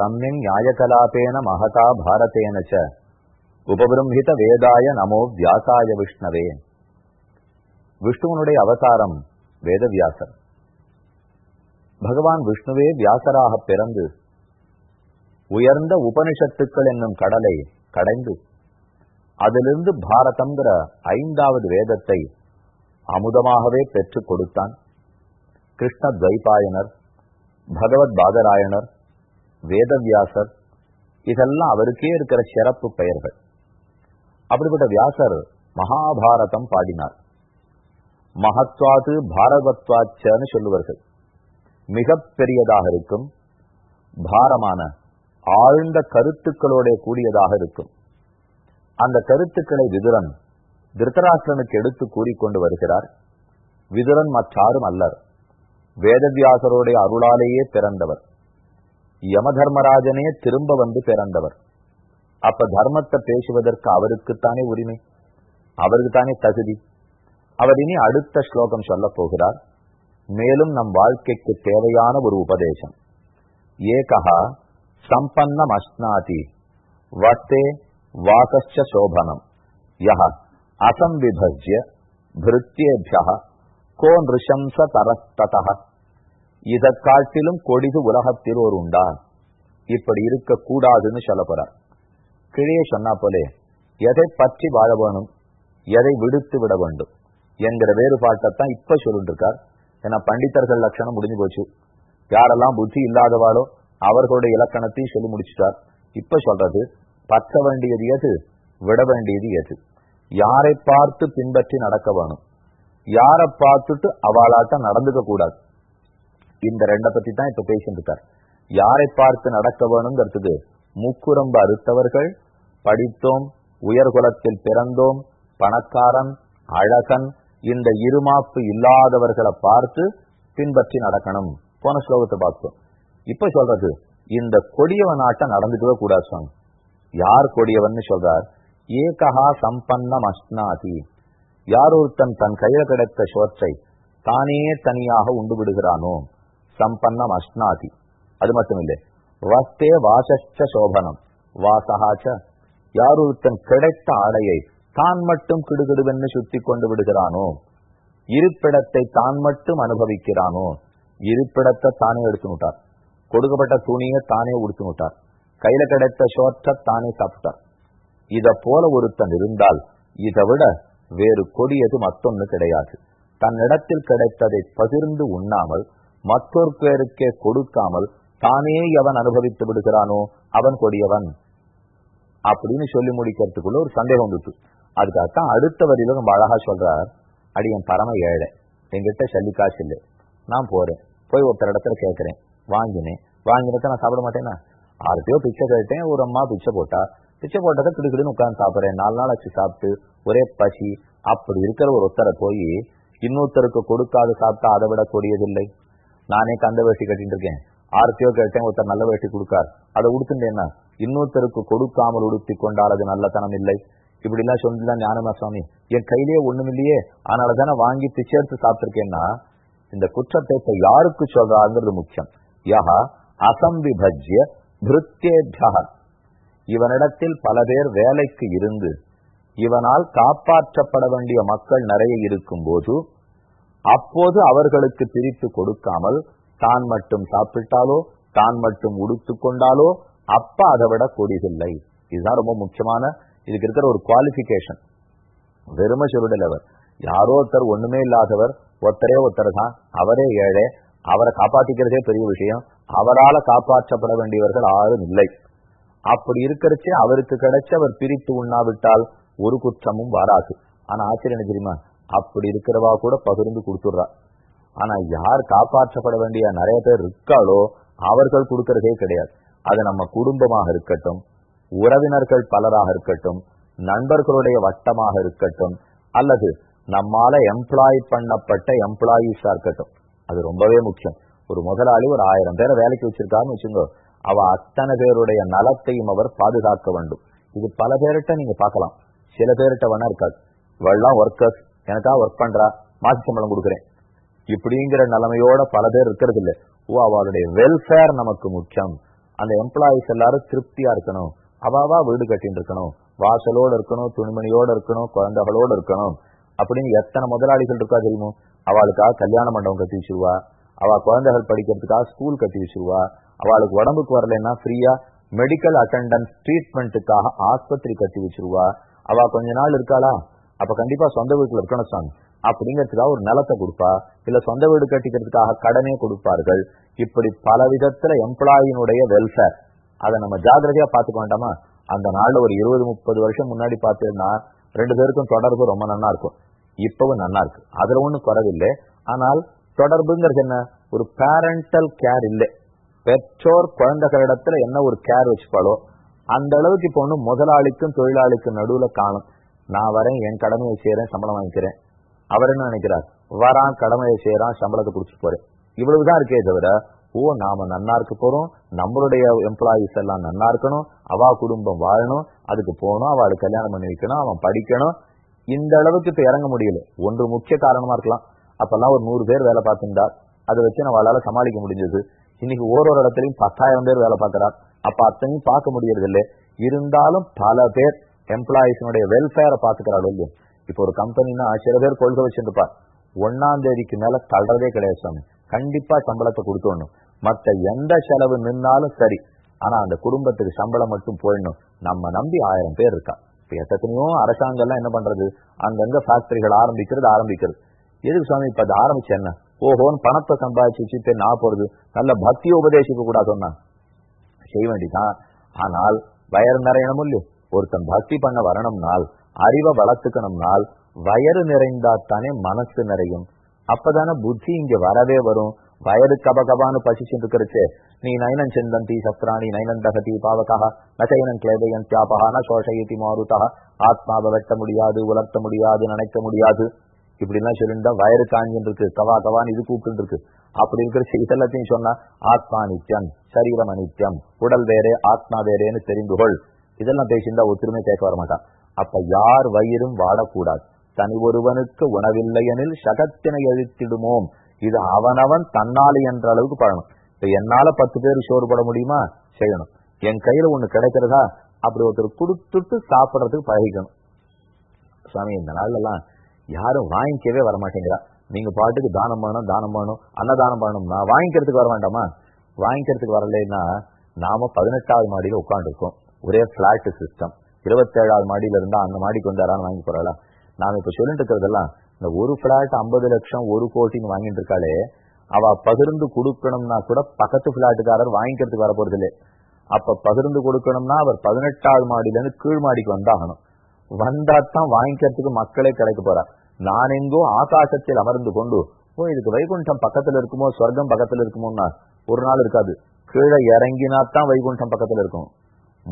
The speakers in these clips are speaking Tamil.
சம்யங் நியாயகலாபேன மகதா பாரதேன ச உபபிரம்ஹித வேதாய நமோ வியாசாய விஷ்ணவே விஷ்ணுவனுடைய அவதாரம் வேதவியாசர் பகவான் விஷ்ணுவே வியாசராக பிறந்து உயர்ந்த உபனிஷத்துக்கள் என்னும் கடலை கடைந்து அதிலிருந்து பாரதம்ங்கிற ஐந்தாவது வேதத்தை அமுதமாகவே பெற்றுக் கொடுத்தான் கிருஷ்ண துவைபாயனர் பகவத் பாதராயணர் வேதவியாசர் இதெல்லாம் அவருக்கே இருக்கிற சிறப்பு பெயர்கள். அப்படிப்பட்ட வியாசர் மகாபாரதம் பாடினார். மகத்வாது பாரதத்வாச்சன்னு சொல்லுவார்கள். மிக பெரியதாக இருக்கும் பாரமான ஆழ்ந்த கருத்துக்களோட கூடியதாக இருக்கும். அந்த கருத்துக்களை விதுரன் திருத்தராஷ்டிரனுக்கு எடுத்து கூறிக்கொண்டு வருகிறார். விதுரன் மற்றாரும் அல்லர். வேதவியாசருடைய அருளாலேயே பிறந்தவர். யமதர்மராஜனே திரும்ப வந்து பிறந்தவர். அப்ப தர்மத்தை பேசுவதற்கு அவருக்குத்தானே உரிமை? அவருக்கு தானே தகுதி? அவர் இனி அடுத்த ஸ்லோகம் சொல்ல போகிறார். மேலும் நம் வாழ்க்கைக்கு தேவையான ஒரு உபதேசம். ஏகா சம்பன்னம் அஸ்னாதி வத்தே வாசச்ச சோபனம். யஹ அசம்பிபஜ்ய பிருத்தியேபிய கோ நிருஷம்ச தரஸ்தத இதை காட்டிலும் கொடிது உலகத்தில் ஒரு உண்டா இப்படி இருக்க கூடாதுன்னு சொல்ல போறார். கிழியே சொன்னா போலே எதை பற்றி வாழ வேணும்? எதை விடுத்து விட வேண்டும்? என்கிற வேறுபாட்டைத்தான் இப்ப சொல்லிட்டு இருக்கார் ஏன்னா பண்டிதர்கள் லட்சணம் முடிஞ்சு போச்சு. யாரெல்லாம் புத்தி இல்லாதவாளோ அவர்களுடைய இலக்கணத்தையும் சொல்லி முடிச்சுட்டார். இப்ப சொல்றது பற்ற வேண்டியது எது? விட வேண்டியது எது? யாரை பார்த்து பின்பற்றி நடக்க வேணும்? யாரை பார்த்துட்டு அவளாட்ட நடந்துக்க கூடாது? இந்த ரெண்டை பத்தி தான் இப்ப பேசிட்டு இருக்கார். யாரை பார்த்து நடக்க வேணுங்கிறதுக்கு முக்குரம்பு அறுத்தவர்கள் படித்தோம் உயர்குலத்தில் பிறந்தோம் பணக்காரன் அழகன் இந்த இருமாப்பு இல்லாதவர்களை பார்த்து பின்பற்றி நடக்கணும். போன ஸ்லோகத்தை பார்த்தோம் இப்ப சொல்றது இந்த கொடியவன் ஆட்டம் நடந்துக்கவே கூடாது சுவாமி. யார் கொடியவன் சொல்றார் ஏகஹா சம்பன்னம் அஸ்னாதி. யார் ஒருத்தன் தன் கையில கிடைத்த சோற்றை தானே தனியாக உண்டு விடுகிறானோ? சம்பன்னம் அஸ்னாதி அது மட்டும் இல்லை வஸ்தே வாசஸ்ட சோபனம் வாசகாச்ச யார் ஒருத்தன் கிடைத்த ஆடையை தான் மட்டும் கிடுகிடுவென்று சுத்தி கொண்டு விடுகிறானோ இருப்பிடத்தை தான் மட்டும் அனுபவிக்கிறானோ இருப்பிடத்தை தானே எடுத்துனுட்டார் கொடுக்கப்பட்ட துணியை தானே உடுத்துனுட்டார் கையில கிடைத்த சோற்றை தானே சாப்பிட்டார் இத போல ஒருத்தன் இருந்தால் இதை விட வேறு கொடியது மத்தொன்னு கிடையாது தன்னிடத்தில் கிடைத்ததை பகிர்ந்து உண்ணாமல் மற்றொரு பேருக்கே கொடுக்காமல் தானே எவன் அனுபவித்து விடுகிறானோ அவன் கொடியவன். அப்படின்னு சொல்லி முடிக்கிறதுக்குள்ள ஒரு சந்தேகம் வந்துச்சு. அதுக்காகத்தான் அடுத்த வரியில ரொம்ப அழகா சொல்றார். அடியன் பரம ஏழை. என்கிட்ட சல்லி காசு இல்லை. நான் போறேன். போய் ஒருத்தர் இடத்துல கேட்கிறேன். வாங்கினேன். வாங்கினத நான் சாப்பிட மாட்டேன்னா ஆறுத்தையோ பிச்சை கேட்டேன். ஒரு அம்மா பிச்சை போட்டா. பிச்சை போட்டதை கிடுக்கிடுன்னு உட்காந்து சாப்பிட்றேன். நாலு நாள் ஆச்சு சாப்பிட்டு. ஒரே பசி. அப்படி இருக்கிற ஒரு ஒருத்தரை போய் இன்னொருத்தருக்கு கொடுக்காது சாப்பிட்டா அதை விட கொடியதில்லை. நானே கந்த வேட்டி கட்டிட்டு இருக்கேன். ஆர்த்தியோ கேட்டேன் ஒருத்தர் நல்ல வேட்டி கொடுக்கார். அதை உடுத்துட்டேன்னா இன்னொருத்தருக்கு கொடுக்காமல் உடுத்தி கொண்டால் அது நல்லத்தனம் இல்லை. இப்படி எல்லாம் சொல்லிதான் ஞானமா சுவாமி என் கையிலேயே ஒண்ணும் இல்லையே அதனால தானே வாங்கி திச்சேர்த்து சாப்பிட்டிருக்கேன்னா இந்த குற்றத்தை யாருக்கு சொல்றாங்கிறது முக்கியம். யஹா அசம்பிபஜ்ய பிருத்தேபியா இவனிடத்தில் பல பேர் வேலைக்கு இருந்து இவனால் காப்பாற்றப்பட வேண்டிய மக்கள் நிறைய இருக்கும் போது அப்போது அவர்களுக்கு பிரித்து கொடுக்காமல் தான் மட்டும் சாப்பிட்டாலோ தான் மட்டும் உடுத்து கொண்டாலோ அப்ப அதை விட கூடியதில்லை இதுதான் ரொம்ப முக்கியமான இதுக்கு இருக்கிற ஒரு குவாலிபிகேஷன் வெறும சொல்லுடல் அவர் யாரோ ஒருத்தர் ஒண்ணுமே இல்லாதவர் ஒருத்தரே ஒருத்தர் தான். அவரே ஏழை. அவரை காப்பாத்திக்கிறதே பெரிய விஷயம். அவரால காப்பாற்றப்பட வேண்டியவர்கள் யாரும் இல்லை. அப்படி இருக்கிறச்சே அவருக்கு கிடைச்ச அவர் பிரித்து உண்ணாவிட்டால் ஒரு குற்றமும் வராது. ஆனா ஆச்சரியம் தெரியுமா? அப்படி இருக்கிறவா கூட பகிர்ந்து கொடுத்துடுறா. ஆனா யார் காப்பாற்றப்பட வேண்டிய நிறைய பேர் இருக்காளோ அவர்கள் கொடுக்கறதே கிடையாது. அது நம்ம குடும்பமாக இருக்கட்டும் உறவினர்கள் பலராக இருக்கட்டும் நண்பர்களுடைய வட்டமாக இருக்கட்டும் அல்லது நம்மால எம்ப்ளாய் பண்ணப்பட்ட எம்ப்ளாயீஸா இருக்கட்டும். அது ரொம்பவே முக்கியம். ஒரு முதலாளி ஒரு ஆயிரம் பேரை வேலைக்கு வச்சிருக்காருன்னு வச்சுங்க அவ அத்தனை பேருடைய நலத்தையும் அவர் பாதுகாக்க வேண்டும். இது பல பேர்கிட்ட நீங்க பார்க்கலாம். சில பேர்கிட்ட வேணா இருக்காது. இவெல்லாம் ஒர்க்கர்ஸ் எனக்கா ஒர்க் பண்றா? மாசி சம்பளம் கொடுக்குறேன். இப்படிங்கிற நிலைமையோட பல பேர் இருக்கிறது இல்ல ஓ அவளுடைய வெல்ஃபேர் நமக்கு முக்கியம். அந்த எம்ப்ளாயிஸ் எல்லாரும் திருப்தியா இருக்கணும். அவாவா வீடு கட்டின்னு இருக்கணும். வாசலோட இருக்கணும் துணிமணியோட இருக்கணும் குழந்தைகளோட இருக்கணும். அப்படின்னு எத்தனை முதலாளிகள் இருக்கா தெரியுமோ? அவளுக்காக கல்யாண மண்டபம் கட்டி வச்சிருவா. அவ குழந்தைகள் படிக்கிறதுக்காக ஸ்கூல் கட்டி வச்சிருவா. அவளுக்கு உடம்புக்கு வரலன்னா ஃப்ரீயா மெடிக்கல் அட்டண்டன்ஸ் ட்ரீட்மெண்ட்டுக்காக ஆஸ்பத்திரி கட்டி வச்சிருவா. அவ கொஞ்ச நாள் இருக்காளா? அப்ப கண்டிப்பா சொந்த வீட்டுல இருக்கணும் சாமி. அப்படிங்கிறதுக்காக ஒரு நிலத்தை கொடுப்பா. இல்ல சொந்த வீடு கட்டிக்கிறதுக்காக கடனே கொடுப்பார்கள். இப்படி பல விதத்துல எம்ப்ளாயினுடைய வெல்ஃபேர் அதை நம்ம ஜாகிரதையா பாத்துக்க வேண்டாமா? அந்த நாள்ல ஒரு இருபது முப்பது வருஷம் முன்னாடி பார்த்தீங்கன்னா ரெண்டு பேருக்கும் தொடர்பு ரொம்ப நல்லா இருக்கும். இப்பவும் நல்லா இருக்கு. அதுல ஒண்ணும் குறவில்லை ஆனால் தொடர்புங்கிறது என்ன? ஒரு பேரண்டல் கேர் இல்லை. பெற்றோர் குழந்தைகளிடத்துல என்ன ஒரு கேர் வச்சுப்பாளோ அந்த அளவுக்கு இப்போ ஒண்ணு முதலாளிக்கும் தொழிலாளிக்கும் நடுவுல காணும். நான் வரேன் என் கடமையை செய்யறேன் சம்பளம் வாங்கிக்கிறேன். அவர் என்ன நினைக்கிறார்? வரான் கடமையை செய்யறான் சம்பளத்தை குடிச்சு போறேன். இவ்வளவுதான் இருக்கே தவிர ஓ நாம நன்னா இருக்க போறோம் நம்மளுடைய எம்ப்ளாயிஸ் எல்லாம் நன்னா இருக்கணும் அவா குடும்பம் வாழணும் அதுக்கு போகணும் அவளுக்கு கல்யாணம் பண்ணி வைக்கணும் அவன் படிக்கணும். இந்த அளவுக்கு இப்ப இறங்க முடியல. ஒன்று முக்கிய காரணமா இருக்கலாம். அப்பெல்லாம் ஒரு நூறு பேர் வேலை பார்த்துட்டா அதை வச்சு நம்மளால சமாளிக்க முடிஞ்சது. இன்னைக்கு ஓரொரு இடத்துலயும் பத்தாயிரம் பேர் வேலை பார்க்கிறார். அப்ப அத்தனையும் பார்க்க முடியறது இல்லை இருந்தாலும் பல பேர் எம்ப்ளாயிஸினுடைய வெல்ஃபேரை பாத்துக்கிறாள் இல்லையா இப்போ ஒரு கம்பெனின்னா சில பேர் கொள்கை வச்சிருப்பார் ஒன்னாம் தேதிக்கு மேல தள்ளுறதே கிடையாது சாமி. கண்டிப்பா சம்பளத்தை கொடுத்துடணும். மத்த எந்த செலவு நின்னாலும் சரி. ஆனா அந்த குடும்பத்துக்கு சம்பளம் மட்டும் போயிடணும் நம்ம நம்பி ஆயிரம் பேர் இருக்கா. இப்ப எத்தனையோ அரசாங்கம் எல்லாம் என்ன பண்றது? அங்கங்க ஃபேக்டரிகள் ஆரம்பிக்கிறது ஆரம்பிக்கிறது. எதுக்கு சுவாமி இப்ப அது ஆரம்பிச்சு என்ன? ஓஹோன்னு பணத்தை சம்பாதிச்சு வச்சுட்டு நான் போறது. நல்ல பக்தியை உபதேசிக்க கூடாது சொன்னான். செய்ய வேண்டிதான் ஆனால் வயர் நிறையணும் இல்லையோ? ஒருத்தன் பக்தி பண்ண வரணும்னால் அறிவை வளர்த்துக்கணும்னால் வயறு நிறைந்தா தானே மனசு நிறையும். அப்பதானே புத்தி இங்க வரவே வரும். வயறு கபகபான்னு பசிச்சுட்டு இருக்கிறச்சே நீ நயனன் சிந்தந்தி சத்ராணி நயனன் தகதி பாவகா நசைனன் கிளேதையன் தியாபகா ந சோஷயதி மாருதா ஆத்மாவை வெட்ட முடியாது உலர்த்த முடியாது நினைக்க முடியாது. இப்படி எல்லாம் சொல்லிருந்தா வயறு காஞ்சின்னு இருக்கு கவா கவான்னு இது கூப்பிட்டு இருக்கு அப்படி இருக்கிற இதெல்லாத்தையும் சொன்னா ஆத்மா நித்தியம் சரீரம் அனித்தியம் உடல் வேறே ஆத்மா வேறேன்னு தெரிந்து கொள். இதெல்லாம் பேசியிருந்தா ஒத்துருமே கேட்க வரமாட்டான் அப்ப யார் வயிறும் வாடக்கூடாது. தனி ஒருவனுக்கு உணவில்லை எனில் சகத்தினை எழுத்திடுமோம் இது அவனவன் தன்னாலி என்ற அளவுக்கு பழணும் இப்ப என்னால பத்து பேர் சோறு போட முடியுமா? செய்யணும். என் கையில ஒண்ணு கிடைக்கிறதா? அப்படி ஒருத்தர் கொடுத்துட்டு சாப்பிடறதுக்கு பழகிக்கணும். சுவாமி இந்த நாள்லாம் யாரும் வாங்கிக்கவே வரமாட்டேங்கிறா. நீங்க பாட்டுக்கு தானம் பண்ணணும் தானம் பண்ணணும் அன்னதானம் பண்ணணும்னா வாங்கிக்கிறதுக்கு வர வேண்டாமா? வாங்கிக்கிறதுக்கு வரலைன்னா நாம பதினெட்டாவது மாடியில உட்காந்துருக்கோம் ஒரே பிளாட் சிஸ்டம் இருபத்தேழாவது மாடியில இருந்தா அந்த மாடிக்கு வந்தாரான்னு வாங்கி போறாளா? நாம இப்ப சொல்லிட்டு இருக்கிறதெல்லாம் இந்த ஒரு பிளாட் ஐம்பது லட்சம் ஒரு கோட்டின்னு வாங்கிட்டு இருக்காளே அவ பகிர்ந்து கொடுக்கணும்னா கூட பக்கத்து பிளாட்டுக்காரர் வாங்கிக்கிறதுக்கு வர போறது இல்லை அப்ப பகிர்ந்து கொடுக்கணும்னா அவர் பதினெட்டாவது மாடியில இருந்து கீழ் மாடிக்கு வந்தாகணும். வந்தாத்தான் வாங்கிக்கிறதுக்கு மக்களே கிடைக்க போறார் நான் எங்கோ ஆகாசத்தில் அமர்ந்து கொண்டு ஓ இதுக்கு வைகுண்டம் பக்கத்துல இருக்குமோ சொர்க்கம் பக்கத்துல இருக்குமோன்னா ஒரு நாள் இருக்காது. கீழே இறங்கினாத்தான் வைகுண்டம் பக்கத்துல இருக்கும்.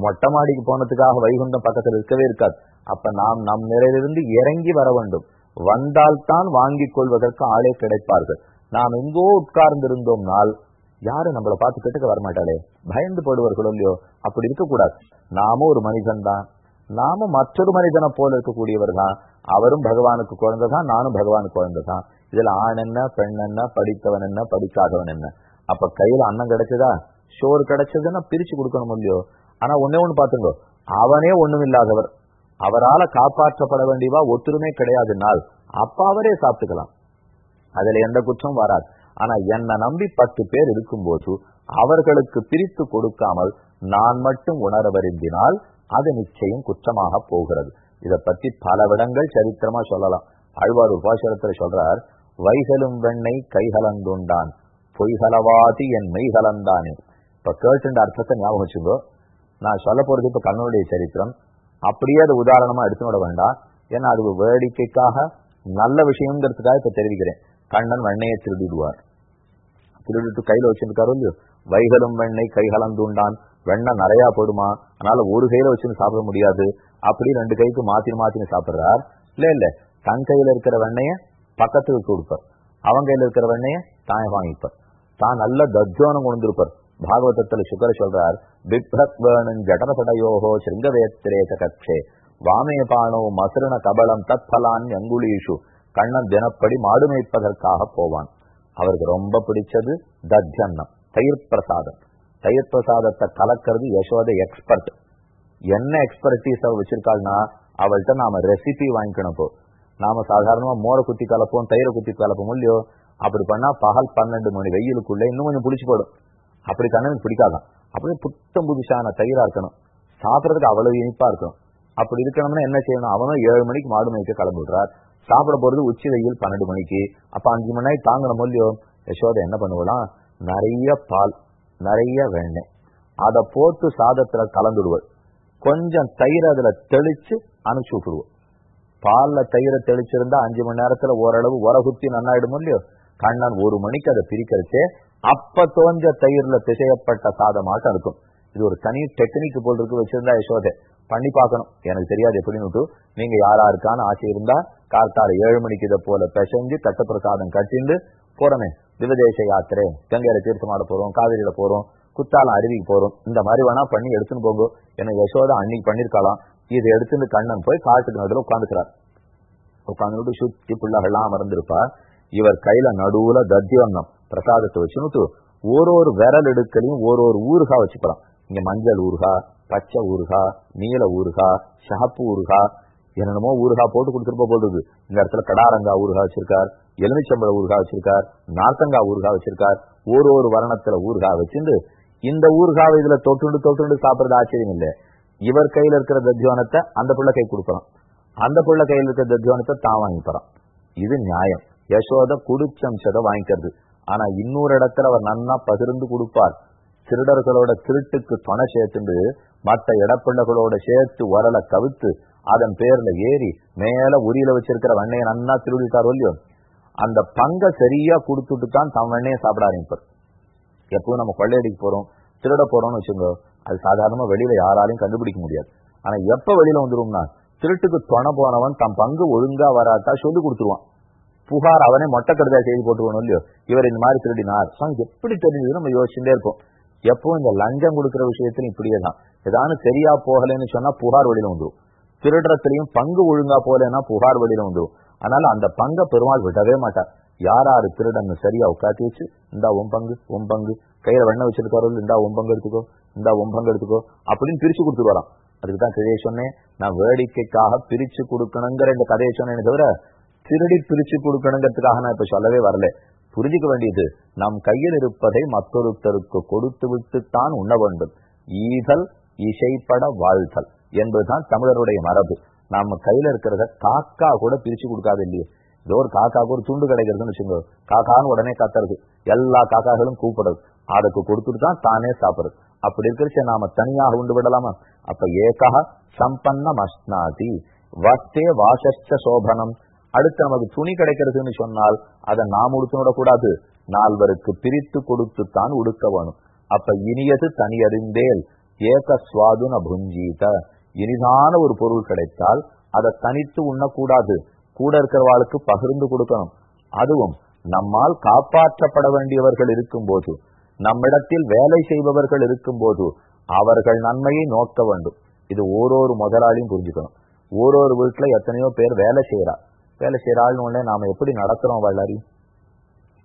மொட்டை மாடிக்கு போனதுக்காக வைகுண்டம் பக்கத்துல இருக்கவே இருக்காது. அப்ப நாம் நம் நிலையிலிருந்து இறங்கி வர வேண்டும். வந்தால்தான் வாங்கிக் கொள்வதற்கு ஆளே கிடைப்பார்கள். நாம் எங்கோ உட்கார்ந்து இருந்தோம்னால் யாரும் நம்மளை பார்த்து கிட்டக்க வரமாட்டாளே? பயந்து போடுவார்களோ இல்லையோ? அப்படி இருக்கக்கூடாது. நாமும் ஒரு மனிதன் தான். நாம மற்றொரு மனிதனை போல இருக்கக்கூடியவர் தான். அவரும் பகவானுக்கு குழந்தை தான் நானும் பகவானுக்கு குழந்தை தான். இதுல ஆண் என்ன பெண் என்ன படித்தவன் என்ன படிக்காதவன் என்ன? அப்ப கையில அன்னம் கிடைச்சதா? ஷோர் கிடைச்சதுன்னா பிரிச்சு கொடுக்கணும் இல்லையோ? ஆனா ஒன்னே ஒண்ணு பாத்துங்க அவனே ஒண்ணும் இல்லாதவர். அவரால காப்பாற்றப்பட வேண்டியவா ஒத்துருமே கிடையாதுனால் அப்ப அவரே சாப்பிட்டுக்கலாம். அதுல எந்த குற்றம் வராது. ஆனா என்ன நம்பி பத்து பேர் இருக்கும்போது அவர்களுக்கு பிரித்து கொடுக்காமல் நான் மட்டும் உணர வருந்தினால் அது நிச்சயம் குற்றமாக போகிறது. இத பத்தி பல விடங்கள் சரித்திரமா சொல்லலாம். ஆழ்வார் உபாசரத்துல சொல்றார் வைகலும் வெண்ணை கைகலந்துண்டான் பொய்கலவாதி என் மெய்கலந்தானே. இப்ப கேட்டுன்ற அர்த்தத்தை ஞாபகம் வச்சுக்கோ. நான் சொல்ல போறது இப்ப கண்ணனுடைய சரித்திரம். அப்படியே அது உதாரணமா எடுத்துனோட வேண்டாம். ஏன்னா அது வேடிக்கைக்காக நல்ல விஷயங்கிறதுக்காக இப்ப தெரிவிக்கிறேன். கண்ணன் வெண்ணையை திருடிடுவார். திருடிட்டு கையில வச்சிருக்காரோ இல்லையோ? வைகலும் வெண்ணெய் கைகலந்துண்டான் வெண்ணெய் நிறைய போடுமா? அதனால ஒரு கையில வச்சுன்னு சாப்பிட முடியாது. அப்படி ரெண்டு கைக்கு மாத்தி மாத்தினு சாப்பிடுறார். இல்ல இல்ல. தன் கையில இருக்கிற வெண்ணைய பக்கத்துக்கு கொடுப்பார். அவன் கையில இருக்கிற வெண்ணைய தாய் வாங்கிப்பார். தான் நல்ல தத்வானம் கொண்டிருப்பார். பாகவதத்துல சுக்கர சொல்றார் பிப்ரத் ஜடனபடையோகோ சிருங்கவேத்திரேச கட்சே வாமே பானோ மசுரண கபலம் தத்பலான் அங்குலீஷு கண்ணன் தினப்படி மாடு மேய்ப்பதற்காக போவான். அவருக்கு ரொம்ப பிடிச்சது தத்யன்னம் தயிர் பிரசாதம். தயிர் பிரசாதத்தை கலக்கிறது யசோத எக்ஸ்பர்ட் என்ன எக்ஸ்பர்டீஸ் அவள் வச்சிருக்காள்னா அவள்கிட்ட நாம ரெசிபி வாங்கிக்கணும் போ நாம சாதாரணமா மோரை குத்தி கலப்போம் தயிரை குத்தி கலப்போம் இல்லையோ அப்படி பண்ணா பகல் பன்னெண்டு மணி வெயிலுக்குள்ள இன்னும் கொஞ்சம் புளிச்சு போடும். அப்படி கண்ணனுக்கு பிடிக்காதான். அப்படியே புத்தம் புதுசான தயிரா இருக்கணும். சாப்பிட்றதுக்கு அவ்வளவு இனிப்பா இருக்கும் அப்படி இருக்கணும்னா என்ன செய்யணும்? அவனும் ஏழு மணிக்கு மாடு மேய்க்க கிளம்பிடுறார். சாப்பிட போறது உச்சி வெயில் பன்னெண்டு மணிக்கு. அப்ப அஞ்சு மணி நேரம் தாங்கணும் இல்லையோ யசோதை என்ன பண்ணுவலாம் நிறைய பால் நிறைய வெண்ணெய். அதை போட்டு சாதத்துல கலந்துடுவள் கொஞ்சம் தயிர் அதுல தெளிச்சு அனுப்பிச்சு விட்டுருவோம் பால்ல தயிரை தெளிச்சிருந்தா அஞ்சு மணி நேரத்துல ஓரளவு உர குத்தி நன்னாயிடும் இல்லையோ கண்ணன் ஒரு மணிக்கு அதை பிரிக்கிறச்சே அப்ப தோஞ்ச தயிர்ல திசையப்பட்ட சாதமாட்டம் இருக்கும். இது ஒரு தனி டெக்னிக் போல் இருக்கு வச்சிருந்தா யசோதை. பண்ணி பார்க்கணும். எனக்கு தெரியாது எப்படின்னு நீங்க யாராருக்கான ஆசை இருந்தா கார்த்தால ஏழு மணிக்கு இதை போல பெசஞ்சு கட்டப்பிரசாதம் கட்டிண்டு போறமே. திவதேச யாத்திரை. கங்கையில தீர்த்தமாட போறோம் காவிரியில போறோம் குத்தாலம் அருவிக்கு போறோம். இந்த மாதிரி வேணா பண்ணி எடுத்துன்னு போங்க. எனக்கு யசோதா அன்னைக்கு பண்ணிருக்கலாம். இதை எடுத்துட்டு கண்ணன் போய் காட்டுக்கு நடுவில் உட்காந்துக்கிறார். உட்காந்துட்டு சுத்தி பிள்ளைகள்லாம் அமர்ந்திருப்பா இவர் கையில நடுவுல தத்தியவண்ணம் பிரசாதத்தை வச்சுன்னுட்டு ஒரு ஒரு விரல் எடுக்கலையும் ஒரு ஒரு ஊருகா வச்சுக்கலாம் இங்க மஞ்சள் ஊருகா பச்சை ஊருகா நீல ஊருகா ஷாப்பு ஊருகா என்னென்னமோ ஊருகா போட்டு கொடுத்துருப்ப போடுறது இந்த இடத்துல கடாரங்கா ஊருகா வச்சிருக்கார் எலுமிச்சம்பழ ஊருகா வச்சிருக்கார் நார்த்தங்கா ஊருகா வச்சிருக்கார். ஒரு ஒரு வர்ணத்துல ஊருகா வச்சிருந்து இந்த ஊருகாவை இதுல தொட்டுண்டு தொட்டுண்டு சாப்பிடுறது ஆச்சரியம் இல்லை. இவர் கையில இருக்கிற தத்வானத்தை அந்த பிள்ளை கை கொடுக்கலாம் அந்த பிள்ளை கையில இருக்கிற தத்வானத்தை தான் வாங்கிப்பறான் இது நியாயம். யசோத குடிச்சம்சதை வாங்கிக்கிறது. ஆனா இன்னொரு இடத்துல அவர் நன்னா பகிர்ந்து கொடுப்பார். திருடர்களோட திருட்டுக்கு துணை சேர்த்துண்டு மற்ற இடப்பிள்ளைகளோட சேர்த்து உரலை கவித்து அதன் பேர்ல ஏறி மேல உரியில வச்சிருக்கிற வண்ணையை நன்னா திருடிட்டார் இல்லையோ அந்த பங்கை சரியா கொடுத்துட்டு தான் தம் வெண்ணையை சாப்பிட ஆரம்பிப்பார் எப்பவும் நம்ம கொள்ளையடிக்கு போறோம் திருட போறோம்னு வச்சுக்கோ அது சாதாரணமா வெளியில யாராலையும் கண்டுபிடிக்க முடியாது. ஆனா எப்ப வெளியில வந்துரும்னா திருட்டுக்கு துணை போனவன் தன் பங்கு ஒழுங்கா வராட்டா சொல்லி கொடுத்துருவான். புகார் அவனே மொட்டை கடுதா செய்தி போட்டுக்கணும் இல்லையோ? இவர் இந்த மாதிரி திருடினார். எப்படி தெரிஞ்சது? நம்ம யோசிச்சுட்டே இருப்போம். எப்பவும் இந்த லஞ்சம் கொடுக்கிற விஷயத்திலும் இப்படியே தான் ஏதாவது சரியா போகலைன்னு சொன்னா புகார் வழியில வந்துடும் திருடுறதுலயும் பங்கு ஒழுங்கா போகலைன்னா புகார் வழியில வந்துடும் அதனால அந்த பங்கை பெருமாள் விடவே மாட்டார். யார் யாரு திருடன்னு சரியா உட்காத்தி வச்சு இந்தா உன் பங்கு உன் பங்கு. கையில வெண்ண வச்சிருக்காரோ இந்தா உன் பங்கு எடுத்துக்கோ இந்தா உன் பங்கு எடுத்துக்கோ அப்படின்னு பிரிச்சு கொடுத்துட்டு வரான். அதுக்கு தான் கதையை சொன்னேன். நான் வேடிக்கைக்காக பிரிச்சு கொடுக்கணுங்கிற இந்த கதையை சொன்னேனே தவிர திருடி பிரிச்சு கொடுக்கணுங்கிறதுக்காக நான் இப்ப சொல்லவே வரல. புரிஞ்சுக்க வேண்டியது நம் கையில் இருப்பதை மற்றொருத்தருக்கு கொடுத்து விட்டுத்தான் உண்ண வேண்டும். ஈதல் இசைப்பட வாழ்தல் என்பதுதான் தமிழருடைய மரபு. நம்ம கையில இருக்கிறத காக்கா கூட பிரிச்சு கொடுக்காது இல்லையே. ஏதோ ஒரு காக்காவுக்கு ஒரு துண்டு கிடைக்கிறதுன்னு வச்சுக்கோ காக்கான்னு உடனே கத்துறது. எல்லா காக்காக்களும் கூப்பிடுறது. அதுக்கு கொடுத்துட்டு தான் தானே சாப்பிடுறது. அப்படி இருக்கிறச்ச நாம தனியாக உண்டு விடலாமா? அப்ப ஏகா சம்பன்னம் அஸ்னாதி வஸ்தே வாசஸ்ட சோபனம். அடுத்து நமக்கு துணி கிடைக்கிறதுன்னு சொன்னால் அதை நாம் உடுத்து கூடாது நால்வருக்கு பிரித்து கொடுத்து தான் உடுக்க வேணும். அப்ப இனியது தனியறிந்தேல் ஏக சுவாதுன புஞ்சீத. இனிதான ஒரு பொருள் கிடைத்தால் அதை தனித்து உண்ணக்கூடாது. கூட இருக்கிறவாளுக்கு பகிர்ந்து கொடுக்கணும். அதுவும் நம்மால் காப்பாற்றப்பட வேண்டியவர்கள் இருக்கும் போது நம்மிடத்தில் வேலை செய்பவர்கள் இருக்கும் போது அவர்கள் நன்மையை நோக்க வேண்டும். இது ஓரொரு முதலாளியும் புரிஞ்சுக்கணும். ஓரொரு வீட்டுல எத்தனையோ பேர் வேலை செய்யறா. வேலை செய்யறாள்னு உடனே நாம எப்படி நடத்துறோம் வள்ளரி?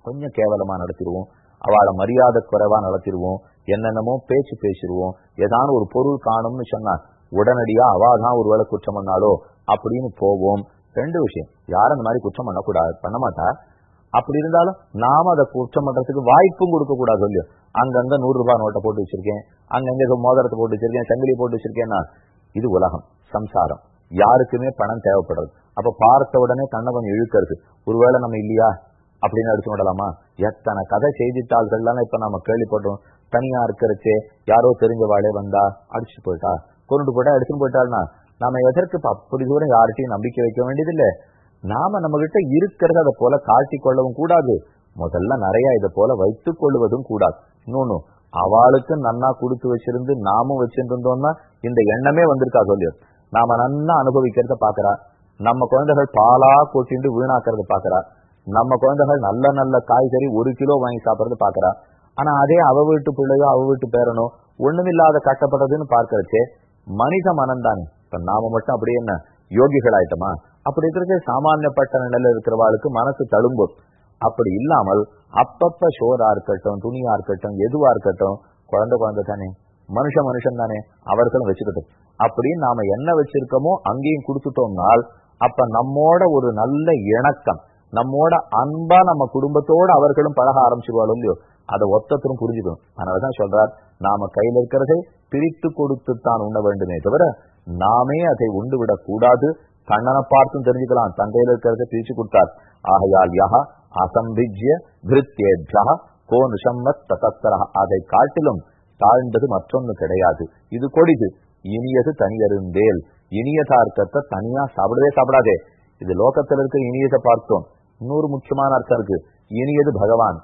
கொஞ்சம் கேவலமா நடத்திடுவோம். அவளை மரியாதை குறைவா நடத்திடுவோம். என்னென்னமோ பேச்சு பேசிடுவோம். ஏதான ஒரு பொருள் காணும்னு சொன்னா உடனடியா அவாதான் ஒரு வேலை குற்றம் பண்ணாலோ அப்படின்னு போவோம். ரெண்டு விஷயம். யாரும் அந்த மாதிரி குற்றம் பண்ணக்கூடாது பண்ண மாட்டா. அப்படி இருந்தாலும் நாம அதை குற்றம் பண்றதுக்கு வாய்ப்பும் கொடுக்க கூடாது இல்லையோ அங்கங்க நூறு ரூபாய் நோட்டை போட்டு வச்சிருக்கேன். அங்கங்க மோதிரத்தை போட்டு வச்சிருக்கேன் சங்கிலி போட்டு வச்சிருக்கேன்னா இது உலகம் சம்சாரம். யாருக்குமே பணம் தேவைப்படுறது. அப்ப பார்த்த உடனே கண்ணை கொஞ்சம் இழுக்கிறது. ஒருவேளை நம்ம இல்லையா? அப்படின்னு அடிச்சு விடலாமா எத்தனை கதை செய்தித்தாள்கள்லாம் இப்ப நம்ம கேள்விப்பட்டோம். தனியா இருக்கிறச்சே யாரோ தெரிஞ்சவாளே வந்தா அடிச்சுட்டு போயிட்டா? கொண்டு போயிட்டா எடுத்துட்டு போயிட்டாள்னா? நாம எதற்கு அப்படி தூரம் யார்கிட்டையும் நம்பிக்கை வைக்க வேண்டியதில்லை. நாம நம்ம கிட்ட இருக்கிறத அதை போல காட்டி கொள்ளவும் கூடாது. முதல்ல நிறைய இதை போல வைத்துக் கொள்வதும் கூடாது. இன்னொன்னு அவளுக்கு நன்னா கொடுத்து வச்சிருந்து நாமும் வச்சிருந்தோம்னா இந்த எண்ணமே வந்திருக்கா சொல்லி நாம நன்னா அனுபவிக்கிறத பாக்குறா நம்ம குழந்தைகள் பாலா கொட்டிண்டு வீணாக்கிறத பாக்குறா நம்ம குழந்தைகள் நல்ல நல்ல காய்கறி ஒரு கிலோ வாங்கி சாப்பிடறது பாக்குறா ஆனா அதே அவ வீட்டு பிள்ளையோ அவ வீட்டு பேரனோ ஒண்ணுமில்லாத கஷ்டப்படுறதுன்னு பார்க்கறச்சே மனித மனம் தானே இப்ப நாம மட்டும் அப்படியே என்ன? யோகிகள் ஆயிட்டோமா? அப்படி இருக்கிறது சாமானியப்பட்ட நிலையில இருக்கிறவாளுக்கு மனசு தழும்பும். அப்படி இல்லாமல் அப்பப்ப ஷோரா இருக்கட்டும் துணியா இருக்கட்டும் எதுவா இருக்கட்டும் குழந்தை குழந்தை தானே மனுஷன் மனுஷன் தானே அவர்களும் வச்சுக்கிட்டோம் அப்படின்னு நாம என்ன வச்சிருக்கோமோ அங்கேயும் கொடுத்துட்டோம்னால் அப்ப நம்மோட ஒரு நல்ல இணக்கம் நம்மோட அன்பா நம்ம குடும்பத்தோட அவர்களும் பழக ஆரம்பிச்சிருவாளோ இல்லையோ அதை ஒத்தத்திலும் புரிஞ்சுக்கணும். அதனாலதான் சொல்றார் நாம கையில இருக்கிறதை பிரித்து கொடுத்து தான் உண்ண வேண்டுமே தவிர நாமே அதை உண்டு விடக் கூடாது. கண்ணனை பார்த்தும் தெரிஞ்சுக்கலாம் தந்தையில இருக்கிறத பிரிச்சு கொடுத்தார். ஆகையால் யா அசம்பிஜ்ய கிருத்தியேபியா கோ நிஷம்மத் ததஸ்தரா அதை காட்டிலும் தாழ்ந்தது மற்றொன்னு கிடையாது. இது கொடிது இனியது தனியருந்தேல். இனிய தார்க்கத்தை தனியா சாப்பிடவே சாப்பிடாதே. இது லோகத்துல இருக்கிற இனியதை பார்த்தோம். இன்னொரு முக்கியமான அர்த்தம் இருக்கு. இனியது பகவான்.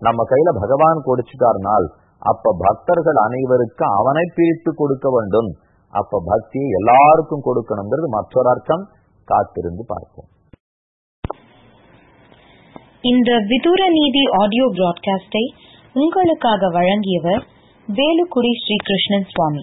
நம்ம கையில பகவான் கொடுத்துட்டார்னால் அப்ப பக்தர்கள் அனைவருக்கும் அவனை பிரித்து கொடுக்க வேண்டும். அப்ப பக்தியை எல்லாருக்கும் கொடுக்கணுங்கிறது மற்றொரு அர்த்தம். காத்திருந்து பார்ப்போம். இந்த விதூர நீதி ஆடியோ பிராட்காஸ்டை உங்களுக்காக வழங்கியவர் வேலுக்குடி ஸ்ரீகிருஷ்ணன் சுவாமி.